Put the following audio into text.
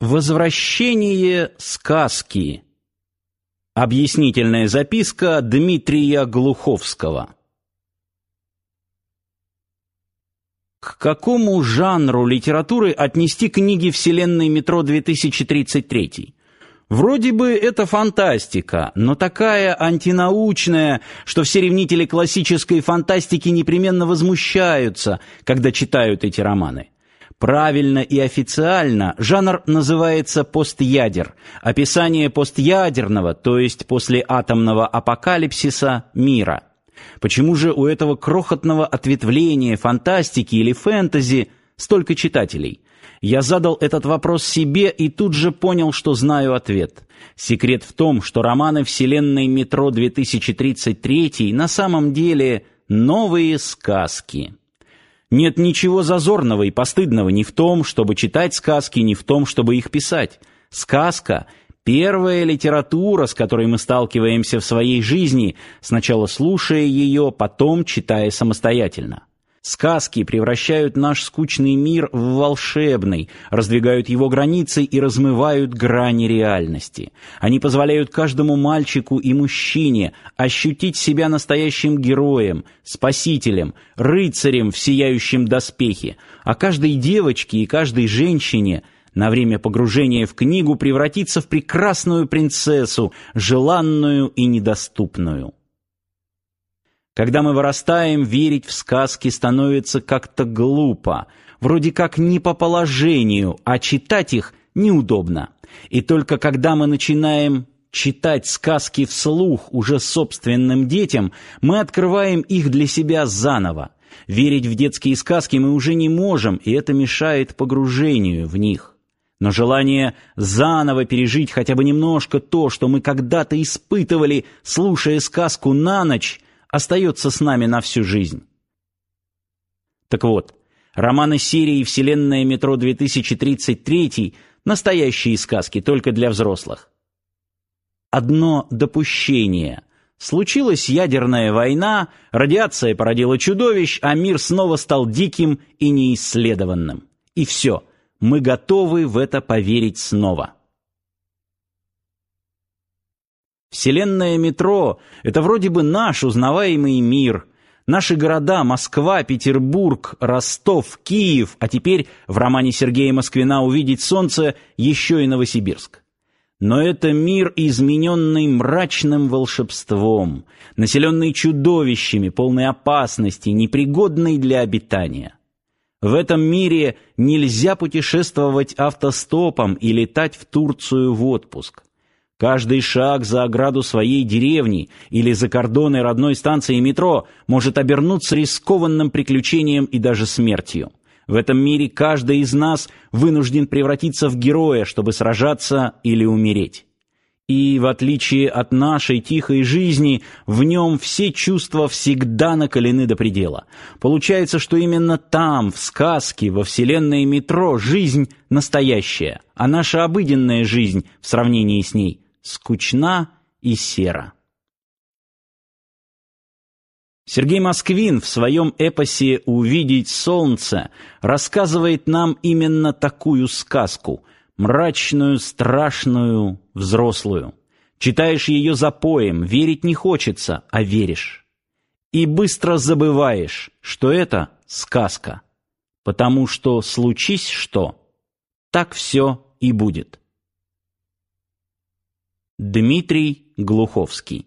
Возвращение сказки. Объяснительная записка Дмитрия Глуховского. К какому жанру литературы отнести книги Вселенной метро 2033? Вроде бы это фантастика, но такая антинаучная, что все ревнители классической фантастики непременно возмущаются, когда читают эти романы. Правильно и официально жанр называется постядер, описание постядерного, то есть после атомного апокалипсиса мира. Почему же у этого крохотного ответвления фантастики или фэнтези столько читателей? Я задал этот вопрос себе и тут же понял, что знаю ответ. Секрет в том, что романы вселенной Метро 2033 на самом деле новые сказки. Нет ничего зазорного и постыдного ни в том, чтобы читать сказки, ни в том, чтобы их писать. Сказка первая литература, с которой мы сталкиваемся в своей жизни, сначала слушая ее, потом читая самостоятельно. Сказки превращают наш скучный мир в волшебный, раздвигают его границы и размывают грани реальности. Они позволяют каждому мальчику и мужчине ощутить себя настоящим героем, спасителем, рыцарем в сияющем доспехе, а каждой девочке и каждой женщине на время погружения в книгу превратиться в прекрасную принцессу, желанную и недоступную. Когда мы вырастаем, верить в сказки становится как-то глупо, вроде как не по положению, а читать их неудобно. И только когда мы начинаем читать сказки вслух уже собственным детям, мы открываем их для себя заново. Верить в детские сказки мы уже не можем, и это мешает погружению в них. Но желание заново пережить хотя бы немножко то, что мы когда-то испытывали, слушая сказку на ночь, остается с нами на всю жизнь. Так вот, романы серии «Вселенная метро 2033» — настоящие сказки, только для взрослых. Одно допущение. Случилась ядерная война, радиация породила чудовищ, а мир снова стал диким и неисследованным. И все, мы готовы в это поверить снова. Вселенная метро — это вроде бы наш узнаваемый мир. Наши города — Москва, Петербург, Ростов, Киев, а теперь в романе Сергея Москвина «Увидеть солнце» еще и Новосибирск. Но это мир, измененный мрачным волшебством, населенный чудовищами, полный опасности, непригодный для обитания. В этом мире нельзя путешествовать автостопом и летать в Турцию в отпуск. Каждый шаг за ограду своей деревни или за кордоны родной станции метро может обернуться рискованным приключением и даже смертью. В этом мире каждый из нас вынужден превратиться в героя, чтобы сражаться или умереть. И в отличие от нашей тихой жизни, в нем все чувства всегда накалены до предела. Получается, что именно там, в сказке, во вселенной метро, жизнь настоящая, а наша обыденная жизнь в сравнении с ней скучна и сера. Сергей Москвин в своем эпосе «Увидеть солнце» рассказывает нам именно такую сказку, мрачную, страшную, взрослую. Читаешь ее запоем, верить не хочется, а веришь. И быстро забываешь, что это сказка, потому что случись что, так все и будет. Дмитрий Глуховский